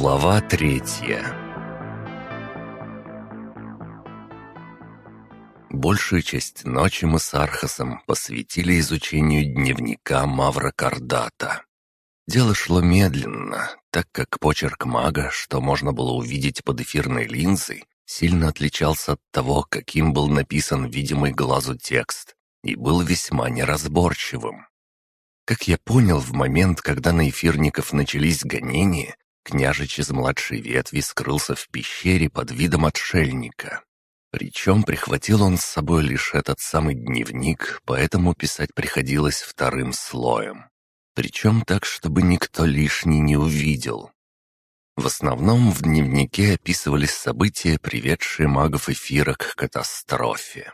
Глава третья Большую часть ночи мы с Архасом посвятили изучению дневника Мавра Кардата. Дело шло медленно, так как почерк мага, что можно было увидеть под эфирной линзой, сильно отличался от того, каким был написан видимый глазу текст, и был весьма неразборчивым. Как я понял, в момент, когда на эфирников начались гонения, княжич из младшей ветви скрылся в пещере под видом отшельника. Причем прихватил он с собой лишь этот самый дневник, поэтому писать приходилось вторым слоем. Причем так, чтобы никто лишний не увидел. В основном в дневнике описывались события, приведшие магов эфира к катастрофе.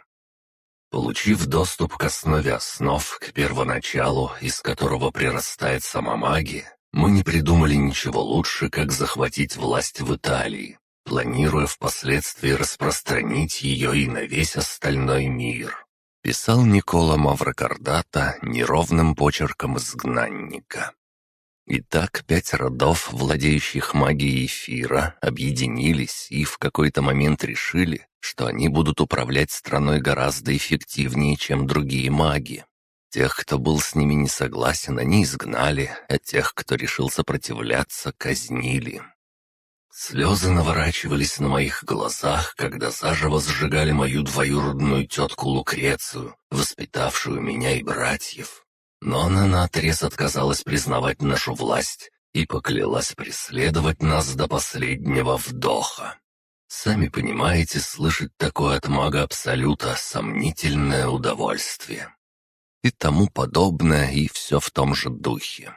Получив доступ к основе основ, к первоначалу, из которого прирастает сама магия, мы не придумали ничего лучше, как захватить власть в Италии, планируя впоследствии распространить ее и на весь остальной мир. Писал Никола Маврокардата неровным почерком изгнанника. Итак, пять родов, владеющих магией эфира, объединились и в какой-то момент решили, что они будут управлять страной гораздо эффективнее, чем другие маги. Тех, кто был с ними не согласен, они изгнали, а тех, кто решил сопротивляться, казнили. Слезы наворачивались на моих глазах, когда заживо сжигали мою двоюродную тетку Лукрецию, воспитавшую меня и братьев. Но она наотрез отказалась признавать нашу власть и поклялась преследовать нас до последнего вдоха. Сами понимаете, слышать такое от мага Абсолюта — сомнительное удовольствие. И тому подобное, и все в том же духе.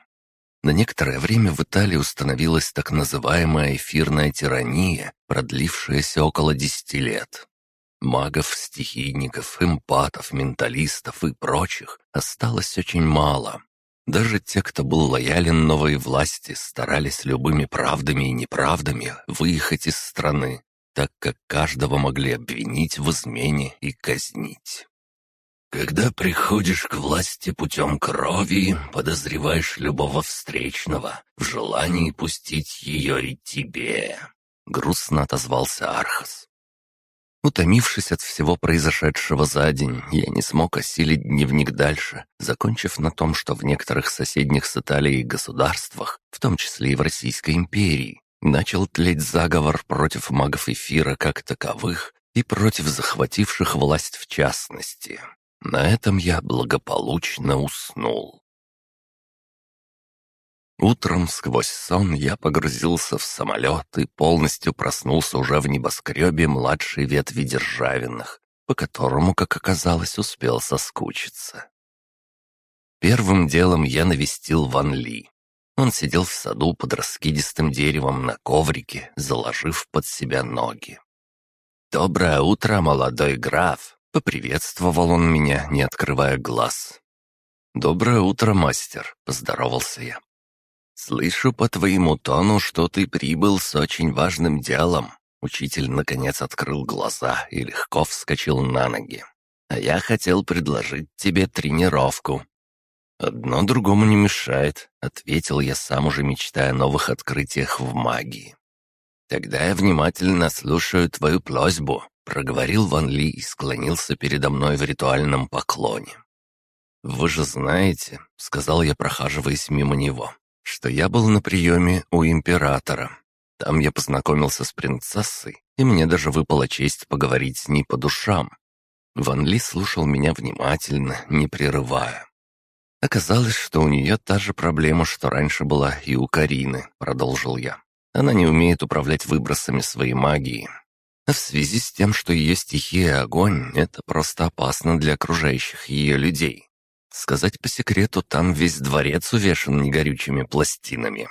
На некоторое время в Италии установилась так называемая эфирная тирания, продлившаяся около десяти лет. Магов, стихийников, эмпатов, менталистов и прочих осталось очень мало. Даже те, кто был лоялен новой власти, старались любыми правдами и неправдами выехать из страны, так как каждого могли обвинить в измене и казнить. Когда приходишь к власти путем крови, подозреваешь любого встречного в желании пустить ее и тебе. Грустно отозвался Архас. Утомившись от всего произошедшего за день, я не смог осилить дневник дальше, закончив на том, что в некоторых соседних с Италией государствах, в том числе и в Российской империи, начал тлеть заговор против магов эфира как таковых и против захвативших власть в частности. На этом я благополучно уснул. Утром сквозь сон я погрузился в самолет и полностью проснулся уже в небоскребе младшей ветви Державиных, по которому, как оказалось, успел соскучиться. Первым делом я навестил Ван Ли. Он сидел в саду под раскидистым деревом на коврике, заложив под себя ноги. «Доброе утро, молодой граф!» — поприветствовал он меня, не открывая глаз. «Доброе утро, мастер!» — поздоровался я. «Слышу по твоему тону, что ты прибыл с очень важным делом». Учитель, наконец, открыл глаза и легко вскочил на ноги. «А я хотел предложить тебе тренировку». «Одно другому не мешает», — ответил я сам уже мечтая о новых открытиях в магии. «Тогда я внимательно слушаю твою просьбу», — проговорил Ван Ли и склонился передо мной в ритуальном поклоне. «Вы же знаете», — сказал я, прохаживаясь мимо него, что я был на приеме у императора. Там я познакомился с принцессой, и мне даже выпала честь поговорить с ней по душам. Ван Ли слушал меня внимательно, не прерывая. Оказалось, что у нее та же проблема, что раньше была и у Карины, продолжил я. Она не умеет управлять выбросами своей магии. В связи с тем, что ее стихия огонь, это просто опасно для окружающих ее людей. Сказать по секрету, там весь дворец увешан негорючими пластинами.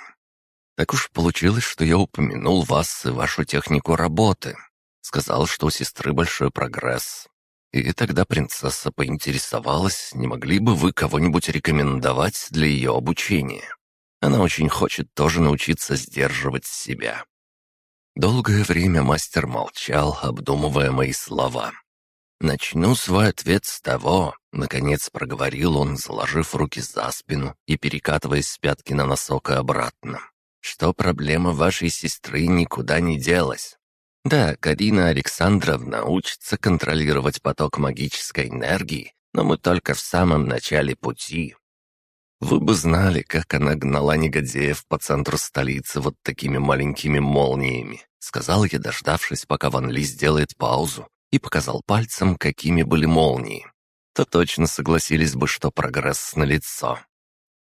Так уж получилось, что я упомянул вас и вашу технику работы. Сказал, что у сестры большой прогресс. И тогда принцесса поинтересовалась, не могли бы вы кого-нибудь рекомендовать для ее обучения. Она очень хочет тоже научиться сдерживать себя. Долгое время мастер молчал, обдумывая мои слова. «Начну свой ответ с того», — наконец проговорил он, заложив руки за спину и перекатываясь с пятки на носок и обратно, что проблема вашей сестры никуда не делась. Да, Карина Александровна учится контролировать поток магической энергии, но мы только в самом начале пути. Вы бы знали, как она гнала негодяев по центру столицы вот такими маленькими молниями, сказал я, дождавшись, пока Ван Ли сделает паузу, и показал пальцем, какими были молнии. То точно согласились бы, что прогресс налицо.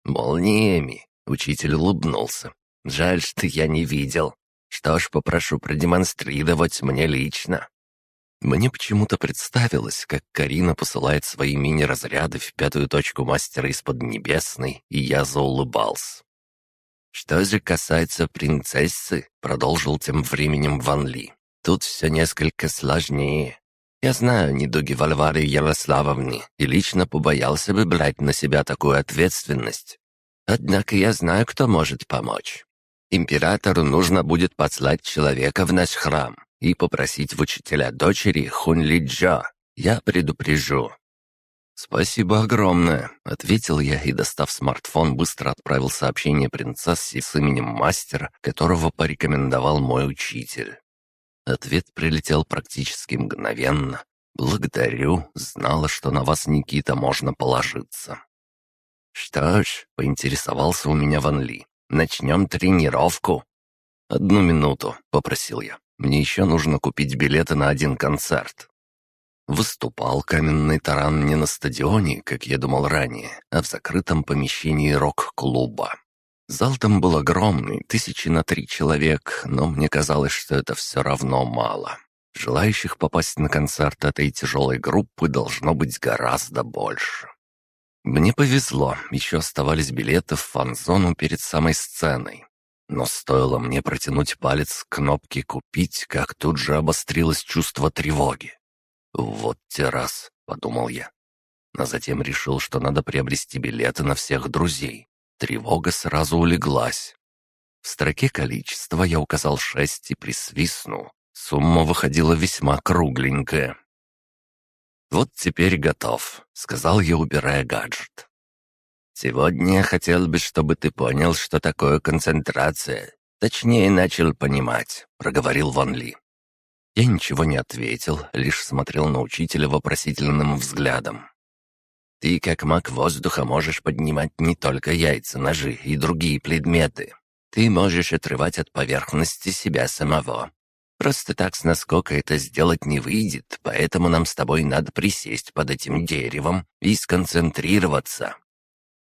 «Молниями», — учитель улыбнулся. «Жаль, что я не видел. Что ж, попрошу продемонстрировать мне лично». Мне почему-то представилось, как Карина посылает свои мини-разряды в пятую точку мастера из Поднебесной, и я заулыбался. «Что же касается принцессы», — продолжил тем временем Ван Ли, — «тут все несколько сложнее. Я знаю недуги Вальвары Ярославовны и лично побоялся бы брать на себя такую ответственность. Однако я знаю, кто может помочь. Императору нужно будет послать человека в наш храм и попросить в учителя дочери Хунли-Джо. Я предупрежу». «Спасибо огромное», — ответил я и, достав смартфон, быстро отправил сообщение принцессе с именем мастера, которого порекомендовал мой учитель. Ответ прилетел практически мгновенно. «Благодарю, знала, что на вас, Никита, можно положиться». «Что ж», — поинтересовался у меня Ван Ли, — «начнем тренировку». «Одну минуту», — попросил я. «Мне еще нужно купить билеты на один концерт». Выступал каменный таран не на стадионе, как я думал ранее, а в закрытом помещении рок-клуба. Зал там был огромный, тысячи на три человек, но мне казалось, что это все равно мало. Желающих попасть на концерт этой тяжелой группы должно быть гораздо больше. Мне повезло, еще оставались билеты в фан-зону перед самой сценой. Но стоило мне протянуть палец к кнопке «Купить», как тут же обострилось чувство тревоги. «Вот те раз», — подумал я. А затем решил, что надо приобрести билеты на всех друзей. Тревога сразу улеглась. В строке количества я указал шесть и присвистнул. Сумма выходила весьма кругленькая. «Вот теперь готов», — сказал я, убирая гаджет. «Сегодня я хотел бы, чтобы ты понял, что такое концентрация. Точнее, начал понимать», — проговорил Ван Ли. Я ничего не ответил, лишь смотрел на учителя вопросительным взглядом. «Ты, как маг воздуха, можешь поднимать не только яйца, ножи и другие предметы. Ты можешь отрывать от поверхности себя самого. Просто так с наскока это сделать не выйдет, поэтому нам с тобой надо присесть под этим деревом и сконцентрироваться.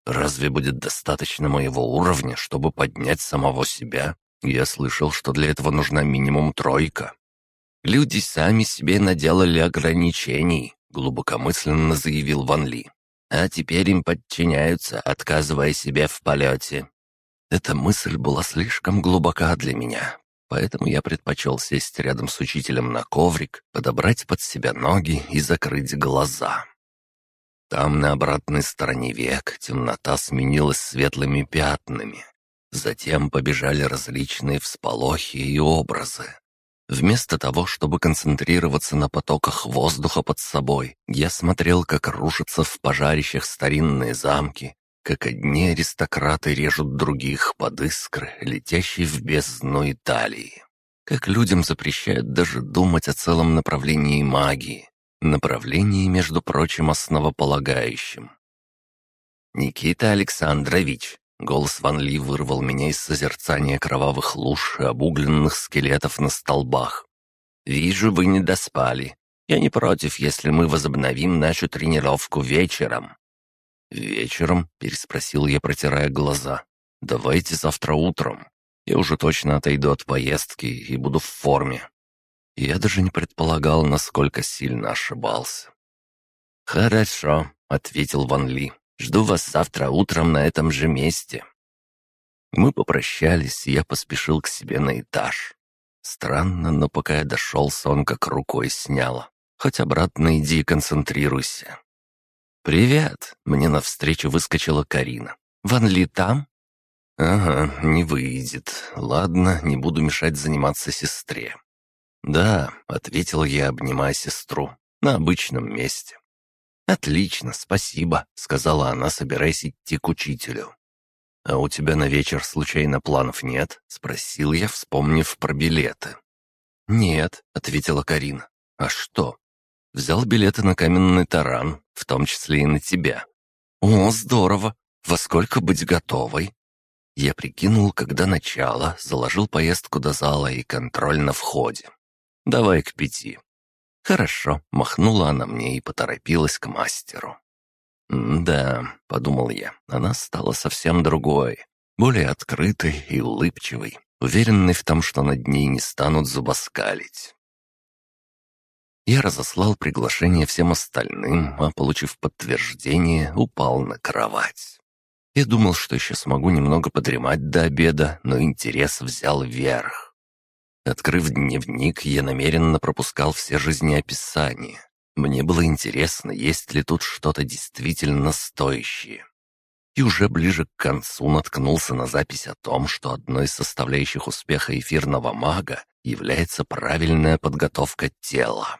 Разве будет достаточно моего уровня, чтобы поднять самого себя? Я слышал, что для этого нужна минимум тройка. Люди сами себе наделали ограничений, глубокомысленно заявил Ван Ли. А теперь им подчиняются, отказывая себе в полете. Эта мысль была слишком глубока для меня, поэтому я предпочел сесть рядом с учителем на коврик, подобрать под себя ноги и закрыть глаза. Там, на обратной стороне век, темнота сменилась светлыми пятнами. Затем побежали различные всполохи и образы. Вместо того, чтобы концентрироваться на потоках воздуха под собой, я смотрел, как рушатся в пожарищах старинные замки, как одни аристократы режут других под искры, летящие в бездну Италии. Как людям запрещают даже думать о целом направлении магии. Направлении, между прочим, основополагающим. «Никита Александрович!» Голос Ван Ли вырвал меня из созерцания кровавых луж и обугленных скелетов на столбах. «Вижу, вы не доспали. Я не против, если мы возобновим нашу тренировку вечером. «Вечером?» — переспросил я, протирая глаза. «Давайте завтра утром. Я уже точно отойду от поездки и буду в форме». Я даже не предполагал, насколько сильно ошибался. «Хорошо», — ответил Ван Ли. «Жду вас завтра утром на этом же месте». Мы попрощались, и я поспешил к себе на этаж. Странно, но пока я дошел, сон как рукой сняло. Хоть обратно иди и концентрируйся. «Привет!» — мне навстречу выскочила Карина. «Ван Ли там?» «Ага, не выйдет. Ладно, не буду мешать заниматься сестре». «Да», — ответил я, обнимая сестру, — «на обычном месте». «Отлично, спасибо», — сказала она, собираясь идти к учителю. «А у тебя на вечер случайно планов нет?» — спросил я, вспомнив про билеты. «Нет», — ответила Карина. «А что?» «Взял билеты на каменный таран, в том числе и на тебя». «О, здорово! Во сколько быть готовой?» Я прикинул, когда начало, заложил поездку до зала и контроль на входе. «Давай к пяти». «Хорошо», — махнула она мне и поторопилась к мастеру. «Да», — подумал я, — она стала совсем другой, более открытой и улыбчивой, уверенной в том, что над ней не станут зубоскалить. Я разослал приглашение всем остальным, а, получив подтверждение, упал на кровать. Я думал, что еще смогу немного подремать до обеда, но интерес взял верх. Открыв дневник, я намеренно пропускал все жизнеописания. Мне было интересно, есть ли тут что-то действительно стоящее. И уже ближе к концу наткнулся на запись о том, что одной из составляющих успеха эфирного мага является правильная подготовка тела.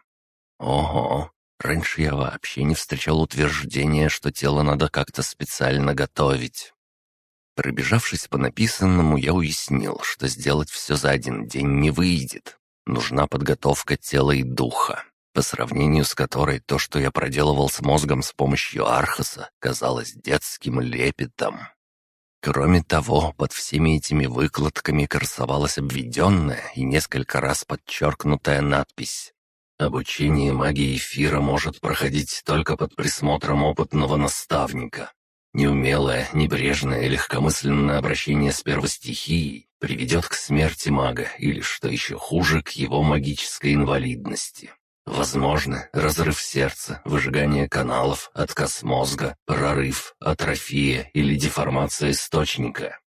Ого, раньше я вообще не встречал утверждения, что тело надо как-то специально готовить. Пробежавшись по написанному, я уяснил, что сделать все за один день не выйдет. Нужна подготовка тела и духа по сравнению с которой то, что я проделывал с мозгом с помощью Архаса, казалось детским лепетом. Кроме того, под всеми этими выкладками красовалась обведенная и несколько раз подчеркнутая надпись «Обучение магии эфира может проходить только под присмотром опытного наставника. Неумелое, небрежное и легкомысленное обращение с первостихией приведет к смерти мага или, что еще хуже, к его магической инвалидности. Возможно, разрыв сердца, выжигание каналов, отказ мозга, прорыв, атрофия или деформация источника.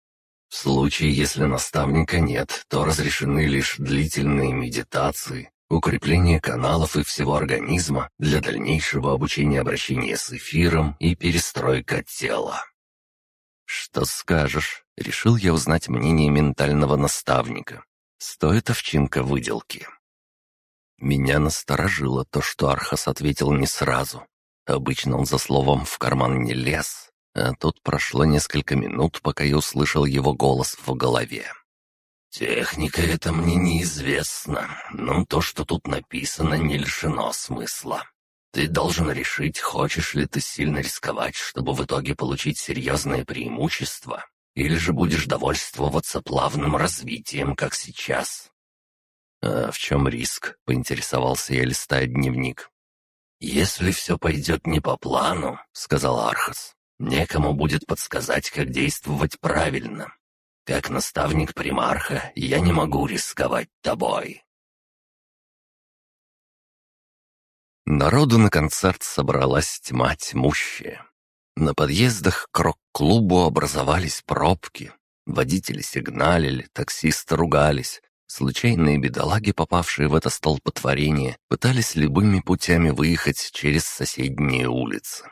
В случае, если наставника нет, то разрешены лишь длительные медитации, укрепление каналов и всего организма для дальнейшего обучения обращения с эфиром и перестройка тела. «Что скажешь?» — решил я узнать мнение ментального наставника. Стоит овчинка выделки. Меня насторожило то, что Архас ответил не сразу. Обычно он за словом в карман не лез, а тут прошло несколько минут, пока я услышал его голос в голове. «Техника это мне неизвестна, но то, что тут написано, не лишено смысла. Ты должен решить, хочешь ли ты сильно рисковать, чтобы в итоге получить серьезное преимущество, или же будешь довольствоваться плавным развитием, как сейчас. «А в чем риск?» — поинтересовался я, листая дневник. «Если все пойдет не по плану», — сказал Архас, — «некому будет подсказать, как действовать правильно. Как наставник примарха я не могу рисковать тобой». Народу на концерт собралась тьма тьмущая. На подъездах к рок-клубу образовались пробки. Водители сигналили, таксисты ругались, Случайные бедолаги, попавшие в это столпотворение, пытались любыми путями выехать через соседние улицы.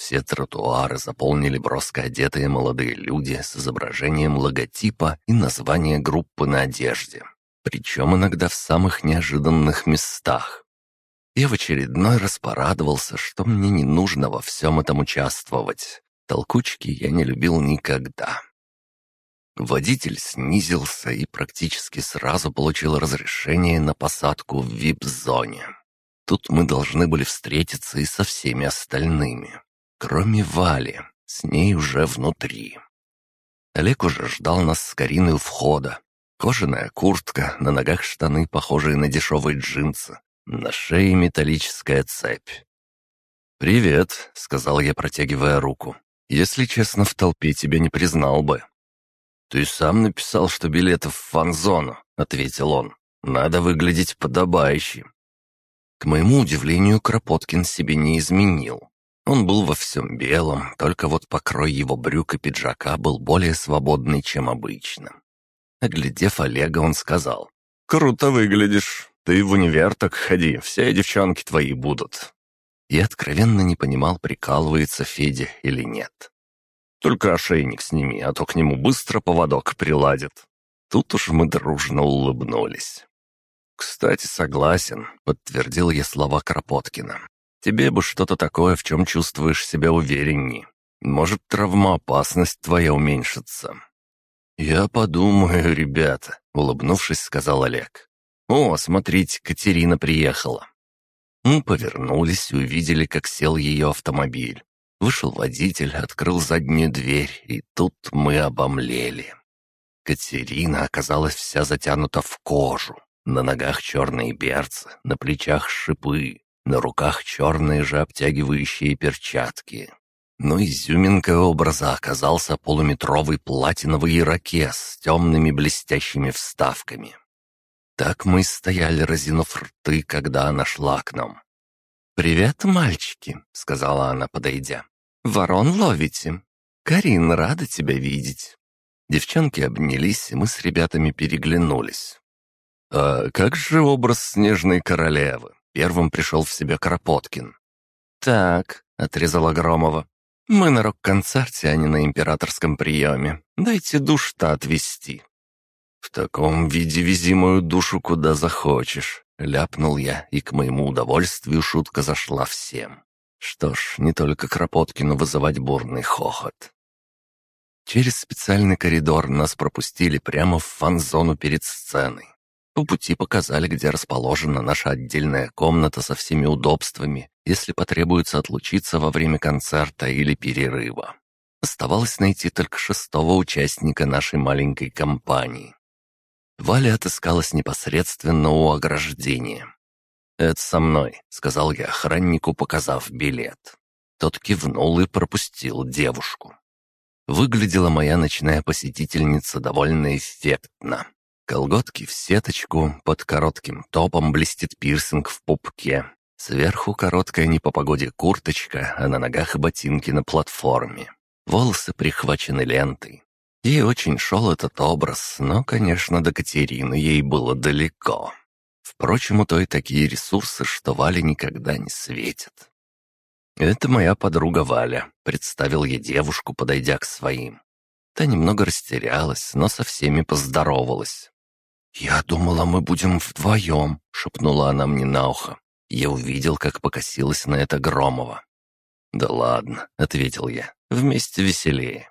Все тротуары заполнили броско одетые молодые люди с изображением логотипа и названия группы на одежде. Причем иногда в самых неожиданных местах. Я в очередной раз порадовался, что мне не нужно во всем этом участвовать. Толкучки я не любил никогда. Водитель снизился и практически сразу получил разрешение на посадку в вип-зоне. Тут мы должны были встретиться и со всеми остальными, кроме Вали, с ней уже внутри. Олег уже ждал нас с Кариной у входа. Кожаная куртка, на ногах штаны, похожие на дешевые джинсы, на шее металлическая цепь. «Привет», — сказал я, протягивая руку. «Если честно, в толпе тебя не признал бы». «Ты сам написал, что билетов в фан-зону», — ответил он. «Надо выглядеть подобающим». К моему удивлению, Кропоткин себе не изменил. Он был во всем белом, только вот покрой его брюк и пиджака был более свободный, чем обычно. Оглядев Олега, он сказал, «Круто выглядишь. Ты в универ так ходи, все девчонки твои будут». Я откровенно не понимал, прикалывается Федя или нет. Только ошейник сними, а то к нему быстро поводок приладит». Тут уж мы дружно улыбнулись. «Кстати, согласен», — подтвердил я слова Кропоткина. «Тебе бы что-то такое, в чем чувствуешь себя уверенней. Может, травмоопасность твоя уменьшится». «Я подумаю, ребята», — улыбнувшись, сказал Олег. «О, смотрите, Катерина приехала». Мы повернулись и увидели, как сел ее автомобиль. Вышел водитель, открыл заднюю дверь, и тут мы обомлели. Катерина оказалась вся затянута в кожу. На ногах черные берцы, на плечах шипы, на руках черные же обтягивающие перчатки. Но изюминкой образа оказался полуметровый платиновый ирокез с темными блестящими вставками. Так мы стояли, разинув рты, когда она шла к нам. «Привет, мальчики», — сказала она, подойдя. «Ворон ловите? Карин, рада тебя видеть». Девчонки обнялись, и мы с ребятами переглянулись. «А как же образ снежной королевы?» Первым пришел в себя Кропоткин. «Так», — отрезала Громова, — «мы на рок-концерте, а не на императорском приеме. Дайте душ-то отвезти». «В таком виде вези мою душу куда захочешь», — ляпнул я, и к моему удовольствию шутка зашла всем. Что ж, не только Кропоткину вызывать бурный хохот. Через специальный коридор нас пропустили прямо в фан-зону перед сценой. По пути показали, где расположена наша отдельная комната со всеми удобствами, если потребуется отлучиться во время концерта или перерыва. Оставалось найти только шестого участника нашей маленькой компании. Валя отыскалась непосредственно у ограждения. «Это со мной», — сказал я охраннику, показав билет. Тот кивнул и пропустил девушку. Выглядела моя ночная посетительница довольно эффектно. Колготки в сеточку, под коротким топом блестит пирсинг в пупке. Сверху короткая не по погоде курточка, а на ногах ботинки на платформе. Волосы прихвачены лентой. Ей очень шел этот образ, но, конечно, до Катерины ей было далеко. Впрочем, у той такие ресурсы, что Валя никогда не светит. «Это моя подруга Валя», — представил я девушку, подойдя к своим. Та немного растерялась, но со всеми поздоровалась. «Я думала, мы будем вдвоем», — шепнула она мне на ухо. Я увидел, как покосилась на это Громова. «Да ладно», — ответил я, — «вместе веселее».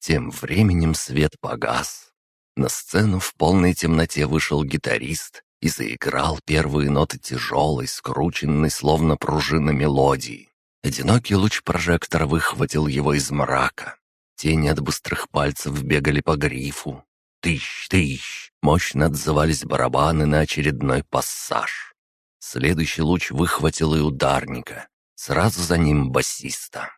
Тем временем свет погас. На сцену в полной темноте вышел гитарист и заиграл первые ноты тяжелой, скрученной, словно пружина мелодии. Одинокий луч прожектора выхватил его из мрака. Тени от быстрых пальцев бегали по грифу. Тыщ-тыщ! Мощно отзывались барабаны на очередной пассаж. Следующий луч выхватил и ударника. Сразу за ним басиста.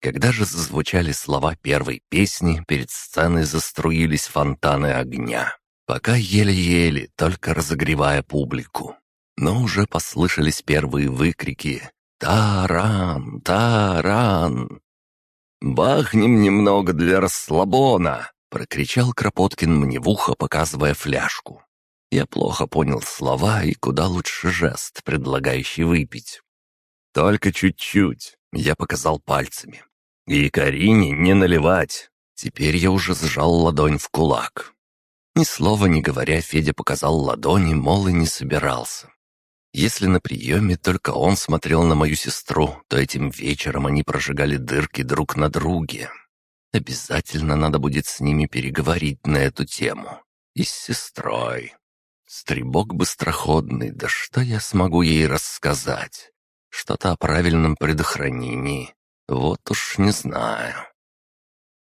Когда же зазвучали слова первой песни, перед сценой заструились фонтаны огня. Пока еле-еле, только разогревая публику. Но уже послышались первые выкрики «Таран! Таран!» «Бахнем немного для расслабона!» — прокричал Кропоткин мне в ухо, показывая фляжку. Я плохо понял слова и куда лучше жест, предлагающий выпить. «Только чуть-чуть», — я показал пальцами. «И Карине не наливать». Теперь я уже сжал ладонь в кулак. Ни слова не говоря, Федя показал ладони, мол, и не собирался. Если на приеме только он смотрел на мою сестру, то этим вечером они прожигали дырки друг на друге. Обязательно надо будет с ними переговорить на эту тему. И с сестрой. Стребок быстроходный, да что я смогу ей рассказать? Что-то о правильном предохранении. Вот уж не знаю.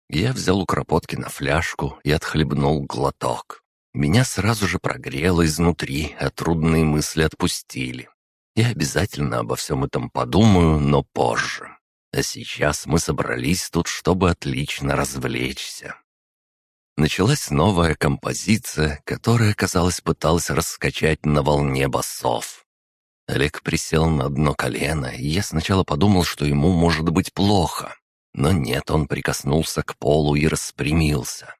Я взял у Кропоткина фляжку и отхлебнул глоток. Меня сразу же прогрело изнутри, а трудные мысли отпустили. Я обязательно обо всем этом подумаю, но позже. А сейчас мы собрались тут, чтобы отлично развлечься. Началась новая композиция, которая, казалось, пыталась раскачать на волне басов. Олег присел на одно колено, и я сначала подумал, что ему может быть плохо. Но нет, он прикоснулся к полу и распрямился.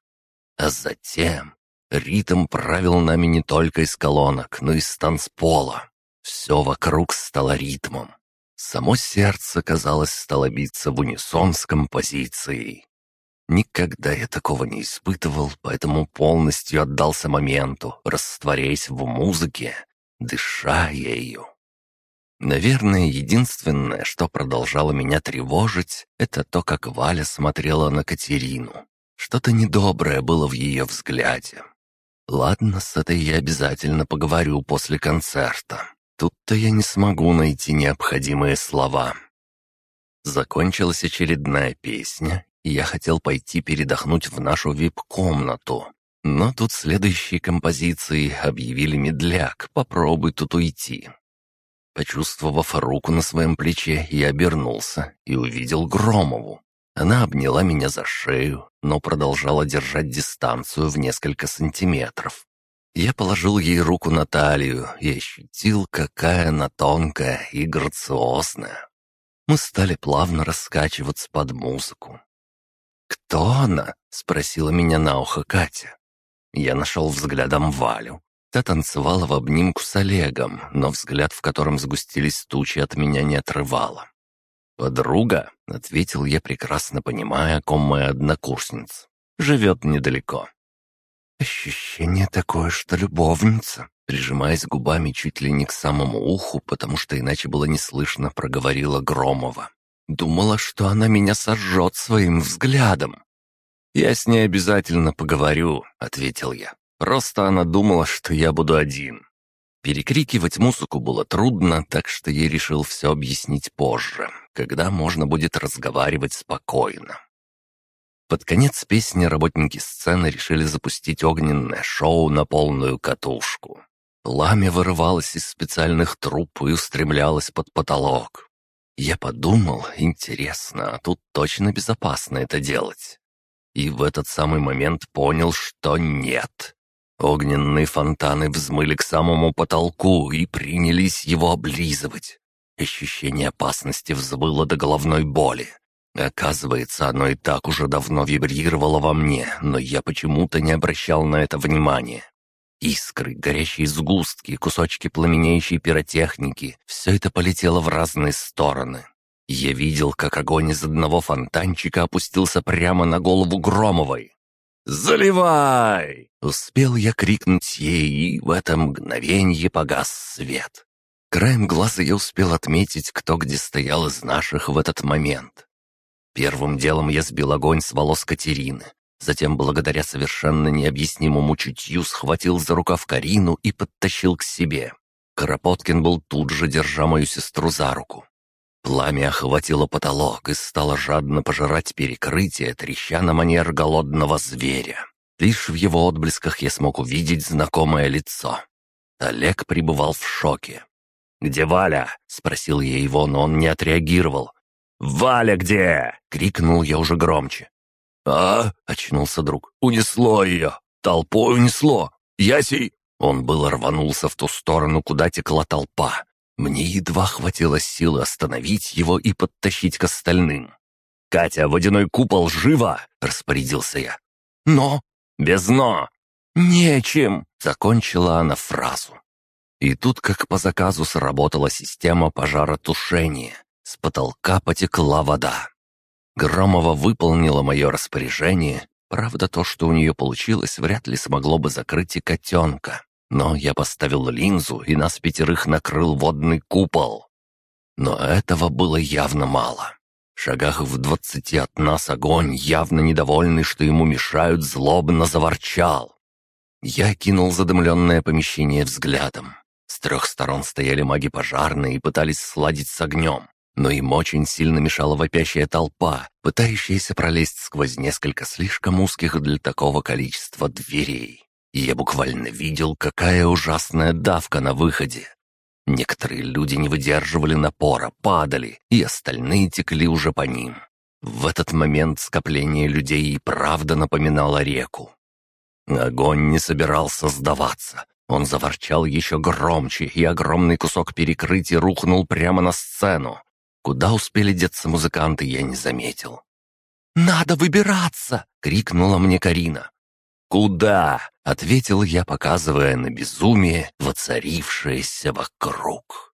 А затем ритм правил нами не только из колонок, но и из танцпола. Все вокруг стало ритмом. Само сердце, казалось, стало биться в унисон с композицией. Никогда я такого не испытывал, поэтому полностью отдался моменту, растворяясь в музыке, дыша ею. Наверное, единственное, что продолжало меня тревожить, это то, как Валя смотрела на Катерину. Что-то недоброе было в ее взгляде. Ладно, с этой я обязательно поговорю после концерта. Тут-то я не смогу найти необходимые слова. Закончилась очередная песня, и я хотел пойти передохнуть в нашу вип-комнату. Но тут следующие композиции объявили медляк, попробуй тут уйти. Почувствовав руку на своем плече, я обернулся и увидел Громову. Она обняла меня за шею, но продолжала держать дистанцию в несколько сантиметров. Я положил ей руку на талию и ощутил, какая она тонкая и грациозная. Мы стали плавно раскачиваться под музыку. «Кто она?» — спросила меня на ухо Катя. Я нашел взглядом Валю. Та танцевала в обнимку с Олегом, но взгляд, в котором сгустились тучи, от меня не отрывала. «Подруга», — ответил я, прекрасно понимая, о ком моя однокурсница. «Живет недалеко». «Ощущение такое, что любовница», прижимаясь губами чуть ли не к самому уху, потому что иначе было не слышно, проговорила Громова. «Думала, что она меня сожжет своим взглядом». «Я с ней обязательно поговорю», — ответил я. «Просто она думала, что я буду один». Перекрикивать музыку было трудно, так что я решил все объяснить позже, когда можно будет разговаривать спокойно. Под конец песни работники сцены решили запустить огненное шоу на полную катушку. Пламя вырывалось из специальных труб и устремлялось под потолок. Я подумал, интересно, а тут точно безопасно это делать. И в этот самый момент понял, что нет. Огненные фонтаны взмыли к самому потолку и принялись его облизывать. Ощущение опасности взбыло до головной боли. Оказывается, оно и так уже давно вибрировало во мне, но я почему-то не обращал на это внимания. Искры, горящие сгустки, кусочки пламенеющей пиротехники — все это полетело в разные стороны. Я видел, как огонь из одного фонтанчика опустился прямо на голову Громовой. «Заливай!» — успел я крикнуть ей, и в это мгновенье погас свет. Краем глаза я успел отметить, кто где стоял из наших в этот момент. Первым делом я сбил огонь с волос Катерины. Затем, благодаря совершенно необъяснимому чутью, схватил за рукав Карину и подтащил к себе. Кропоткин был тут же, держа мою сестру за руку. Пламя охватило потолок и стало жадно пожирать перекрытие, треща на манер голодного зверя. Лишь в его отблесках я смог увидеть знакомое лицо. Олег пребывал в шоке. «Где Валя?» — спросил я его, но он не отреагировал. «Валя где?» — крикнул я уже громче. «А?» — очнулся друг. «Унесло ее! Толпой унесло! Ясей!» Он было рванулся в ту сторону, куда текла толпа. Мне едва хватило силы остановить его и подтащить к остальным. «Катя, водяной купол живо!» — распорядился я. «Но!» «Без но!» «Нечем!» — закончила она фразу. И тут, как по заказу, сработала система пожаротушения. С потолка потекла вода. Громова выполнила мое распоряжение. Правда, то, что у нее получилось, вряд ли смогло бы закрыть и котенка. Но я поставил линзу и нас пятерых накрыл водный купол. Но этого было явно мало. В шагах в двадцати от нас огонь, явно недовольный, что ему мешают, злобно заворчал. Я кинул задымленное помещение взглядом. С трех сторон стояли маги пожарные и пытались сладить с огнем. Но им очень сильно мешала вопящая толпа, пытающаяся пролезть сквозь несколько слишком узких для такого количества дверей и я буквально видел, какая ужасная давка на выходе. Некоторые люди не выдерживали напора, падали, и остальные текли уже по ним. В этот момент скопление людей и правда напоминало реку. Огонь не собирался сдаваться. Он заворчал еще громче, и огромный кусок перекрытия рухнул прямо на сцену. Куда успели деться музыканты, я не заметил. «Надо выбираться!» — крикнула мне Карина. «Куда?» — ответил я, показывая на безумие, воцарившееся вокруг.